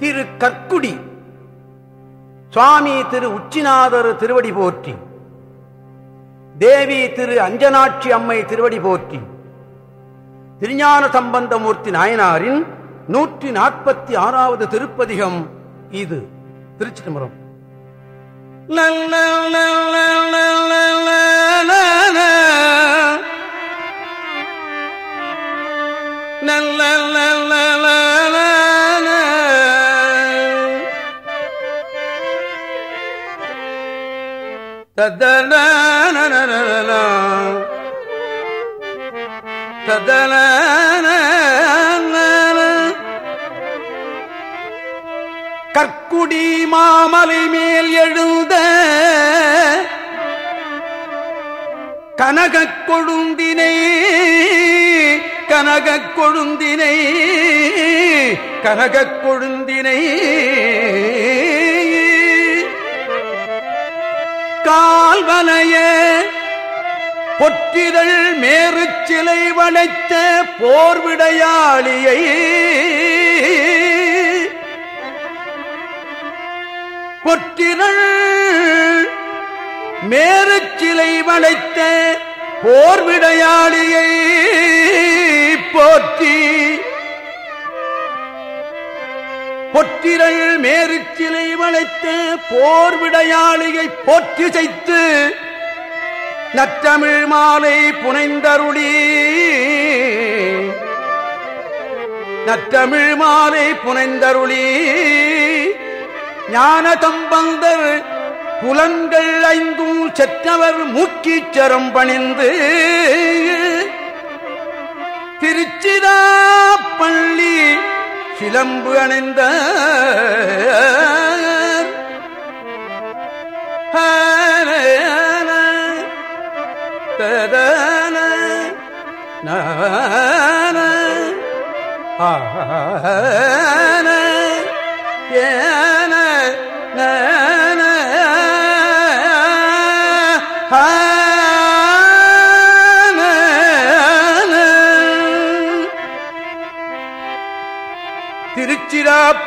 திரு கற்குடி சுவாமி திரு உச்சிநாதர் திருவடி போற்றி தேவி திரு அஞ்சனாட்சி அம்மை திருவடி போற்றி திருஞான சம்பந்தமூர்த்தி நாயனாரின் நூற்றி நாற்பத்தி ஆறாவது திருப்பதிகம் இது. திருச்சி தம்பரம் கற்குடி மாமலை மேல் எழுந்த கனகக் கொழுந்தினை கனகக் கொழுந்தினை கனகக் கொழுந்தினை ஆனைய பொற்றிதழ் மேறு சிலை வளைத்த போர்விடையாளியை பொற்றிதழ் மேறு சிலை வளைத்த போர்விடையாளியை போற்றி பொற்றிரள் மேருச்சிலை வளைத்து போர் விடையாளியை போற்றி செய்து நற்றமிழ் மாலை புனைந்தருளி. நற்றமிழ் மாலை புனைந்தருளி. ஞான தம்பந்தர் புலன்கள் ஐந்தும் செற்றவர் மூக்கீச்சரம் பணிந்து. திருச்சிதா பள்ளி சிலம்பு அணைந்த ததன நான ஆன ஏன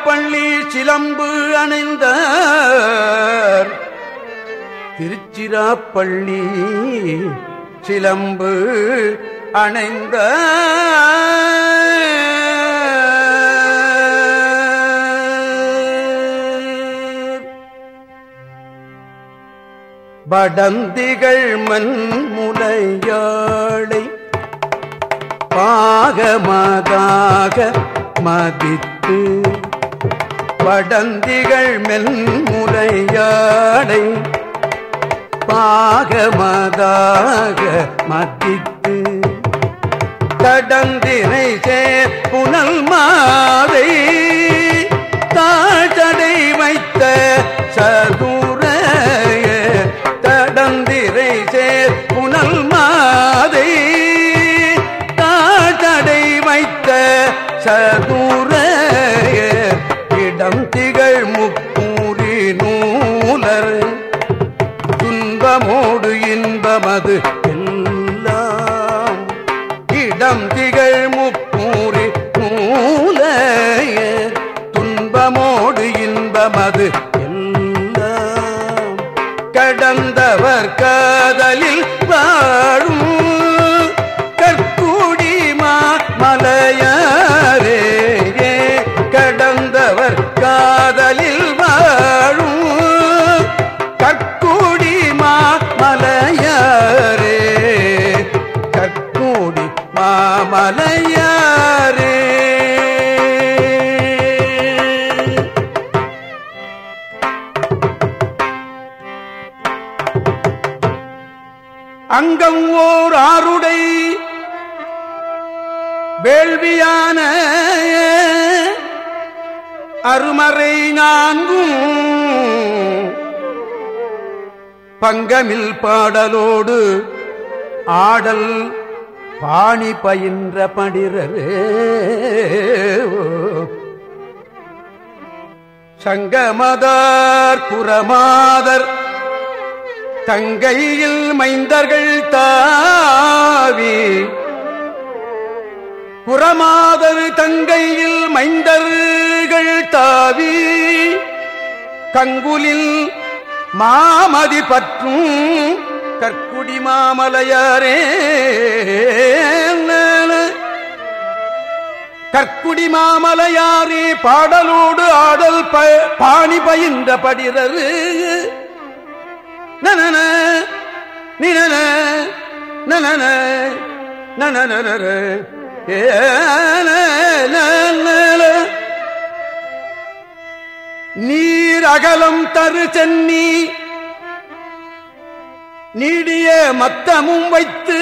பள்ளி சிலம்பு அணிந்த திருச்சிராப்பள்ளி சிலம்பு அணைந்த படந்திகள் மண்முலையாளை பாகமதாக மதித்து படந்திகள் மென்முறையாடை பாகமதாக மதித்து தடந்தினை சேர் புனல் மாதை தாழ்தடை வைத்த சதுர இன்பமது எல்லாம் இடம் திகழ் முப்பூரி நூலைய துன்பமோடு இன்பமது எல்லாம். கடந்தவர் பங்கமில் பாடலோடு ஆடல் பாணி பயின்ற படிரவே சங்கமதார் புறமாதர் தங்கையில் மைந்தர்கள் தாவி புறமாதர் தங்கையில் மைந்தர்கள் தாவி கங்குலில் மாமதி பற்றும் கற்குடி மாமலையாரே கற்குடி மாமலையாரே பாடலோடு ஆடல் பாணி பயின்ற படிரரு நனன நினன நனன நனன நீர் அகலம் தரு சென்னி. நீடிய மத்தமும் வைத்து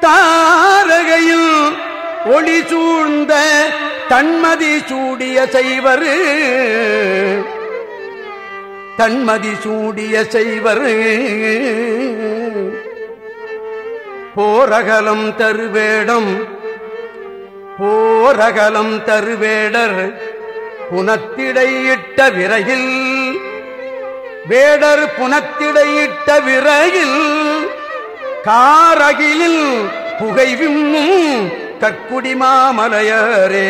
தாரகையில் ஒளி சூழ்ந்த தன்மதி சூடிய செய்வர். தன்மதி சூடிய செய்வர். போரகலம் தருவேடம் போரகலம் தருவேடர். புனத்திடையிட்ட விரையில் வேடர் புனத்திடையிட்ட விரையில் காரகிலில் புகைவும் கற்குடி மாமலையரே.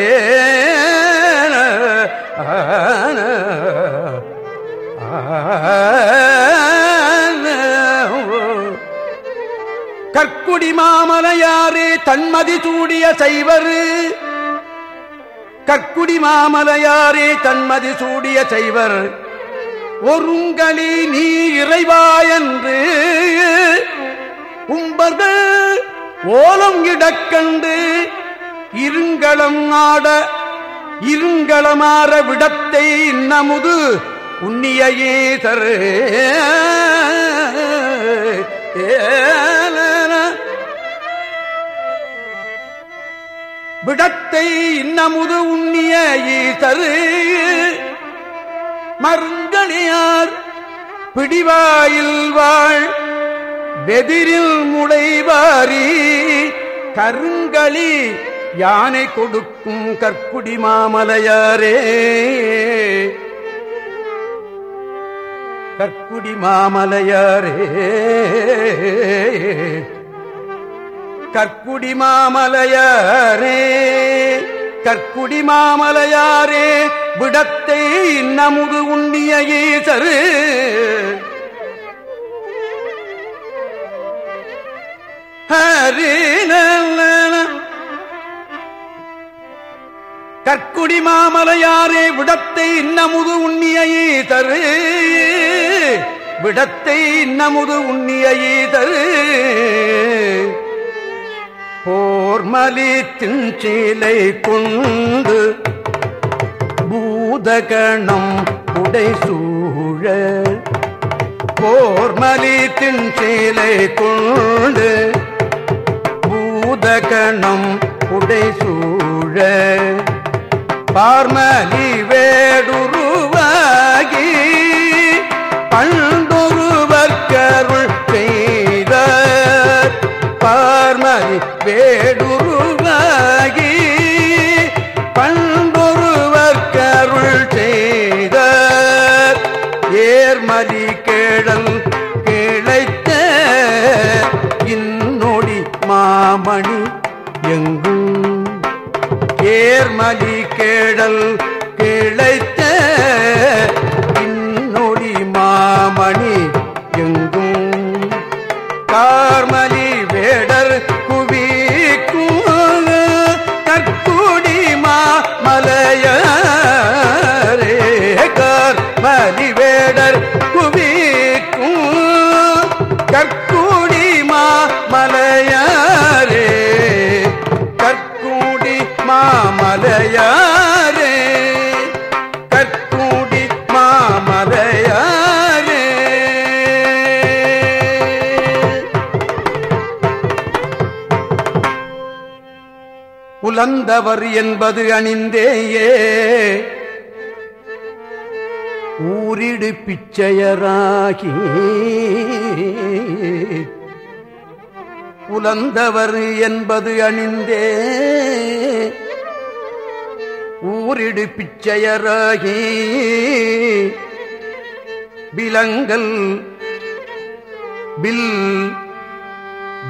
கற்குடி மாமலையாரே தன்மதி சூடிய செய்வர் கற்குடி மாமலையாரே தன்மதி சூடிய செய்வர். ஒருங்களி நீ இறைவா என்று உம்பர்கள் ஓலம் இடக்கண்டு இருங்களம் ஆட இருங்களமாற விடத்தை நமுது உன்னியே ஏ விடத்தை இன்னமுது உண்ணிய ஈசரு. மருங்கணியார் பிடிவாயில் வாழ் வெதிரில் முளைவாரி. கருங்களி யானை கொடுக்கும் கற்குடி மாமலையாரே. கற்குடி மாமலையாரே. கற்குடி மாமலையாரே கற்குடி மாமலையாரே விடத்தை நமுது உண்ணிய ஈசரு. கற்குடி மாமலையாரே விடத்தை இன்னமுது உண்ணியை தரு விடத்தை இன்னமுது உண்ணியை தரு போர்மலி திஞ்சீலை கொண்டு பூதகணம் உடை சூழ. போர்மலி திஞ்சீலை கொண்டு பூதகணம் உடை சூழ. பார்மலி வேடுரு நேர்மதி கேடல் கிளைத்த உலந்தவர் என்பது அணிந்தேயே. ஊரிடு பிச்சையராகி உலந்தவர் என்பது அணிந்தே. ஊரிடு பிச்சையராகி விலங்கல் பில்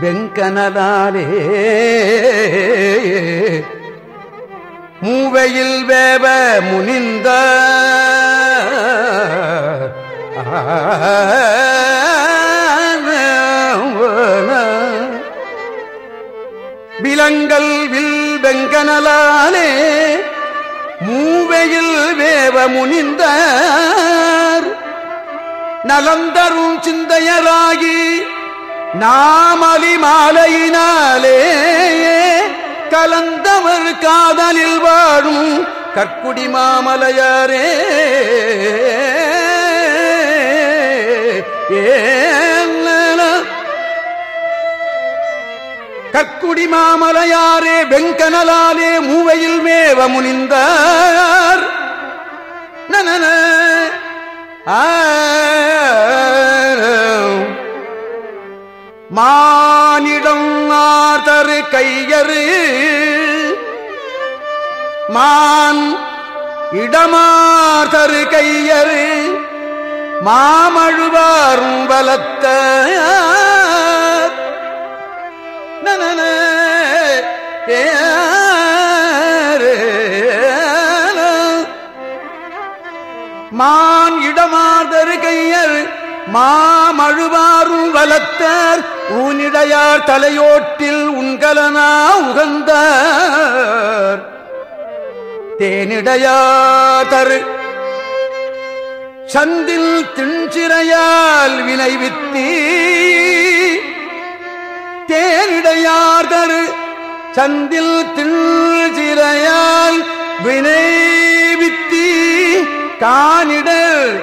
வெங்கனலாலே. மூவையில் வேவ முனிந்த. விலங்கல் வில் வெங்கனலாலே. மூவையில் வேவ முனிந்தார். நலந்தரும் சிந்தையராகி நாமலி மாலையினாலே கலந்தவர் காதலில் வாழும் கற்குடி மாமலையாரே. கற்குடி மாமலையாரே வெங்கனலாலே மூவையில் மேவ முனிந்தார். நன ஆ. மானிடம் ஆதரு கையறு மான் இடமாதரு கையறு மாமழுவாரும் பலத்த நனன மான் இடமாதரு கையறு மாமழுவாரும் வலத்தர் ஊனிடையார் தலையோட்டில் உண்கலனா உகந்தார். தேனிடையாதரு சந்தில் திண்சிறையால் வினைவித்தி தேனிடையாதரு சந்தில் திண்சிறையால் வினைவித்தி காணிடர்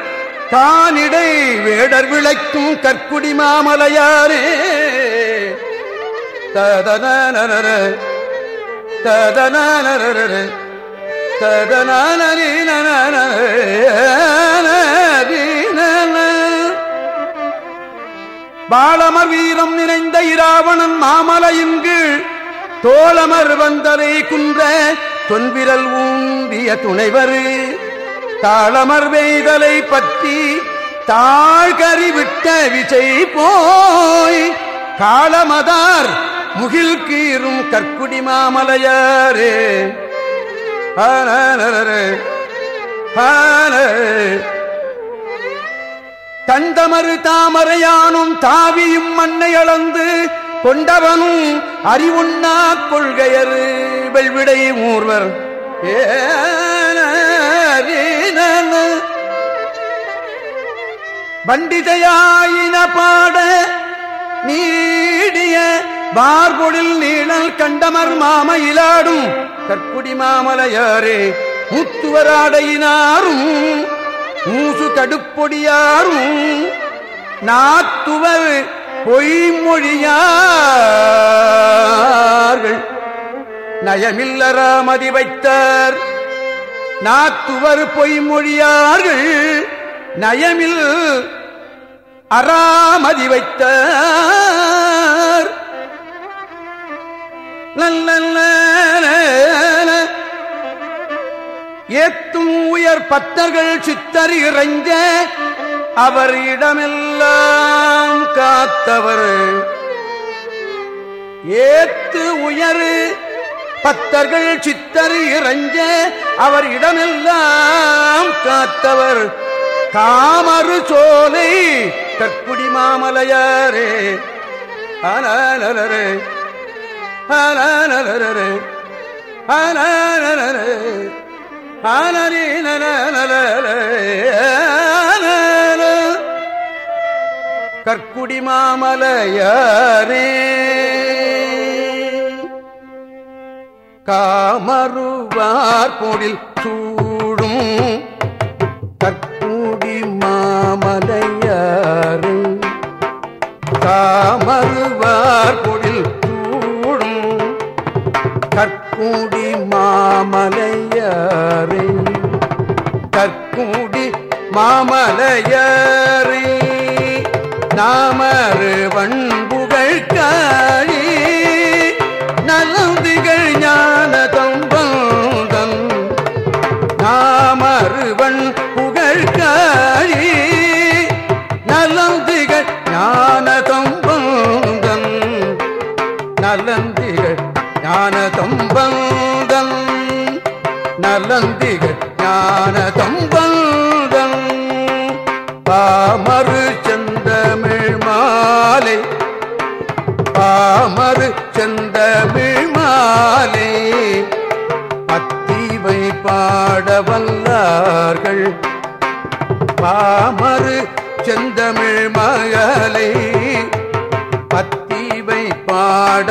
தானிடை வேடர் விளைக்கும் கற்குடி மாமலையாரே. ததனர ததனர ததனரி பாலமர் வீரம் நிறைந்த இராவணன் மாமலையின் கீழ் தோழமர் வந்தரை குன்ற தொன்விரல் ஊந்திய துணைவரு தாளமர் வெய்தலை பற்றி தாழ்கறி விட்ட போய் காலமதார் முகில் கீரும் கற்குடி மாமலையாரே. தந்தமறு தாமரையானும் தாவியும் மண்ணை அளந்து கொண்டவனும் அறிவுண்ணா கொள்கையரு வெள்விடை மூர்வர் ஏன பண்டிதையாயின பாட நீடிய பார்பொழில் நீழல் கண்டமர் மாமையிலாடும் கற்குடி மாமலையாரே முத்துவராடையினாரும் மூசு தடுப்பொடியாரும் நாத்துவர் பொய்மொழியார்கள். நயமில்லராமதி வைத்தார் நாத்துவர் பொய்மொழியார்கள் நயமில் அறாமதி வைத்தார். ஏத்தும் உயர் பத்தர்கள் சித்தர் இறைஞ்ச அவர் இடமெல்லாம் காத்தவர். ஏத்து உயர் பத்தர்கள் சித்தர் இறைஞ்ச அவர் இடமெல்லாம் காத்தவர். காமறு சோலை கற்குடி மாமலையாரே. ஆனரே ஆனரே ஆனரே ஆனரே கற்குடி மாமலையாரே. காமருவார் பொழில் சூடும் கற்கூடி மாமலையாறு. காமருவார் பொழில் சூடும் கற்கூடி மாமலையாறு. கற்கூடி மாமலையாறு. நாமருவன் ஞான தம்பந்தன் நலந்திகள் ஞான தம்பந்தன் பாமறு செந்தமிழ் மாலை பாமரு செந்தமிழ் மாலை பத்திவை பாட வல்லார்கள் பாமரு செந்தமிழ் மகளை பத்திவை பாட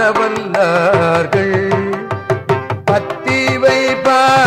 பத்தீவை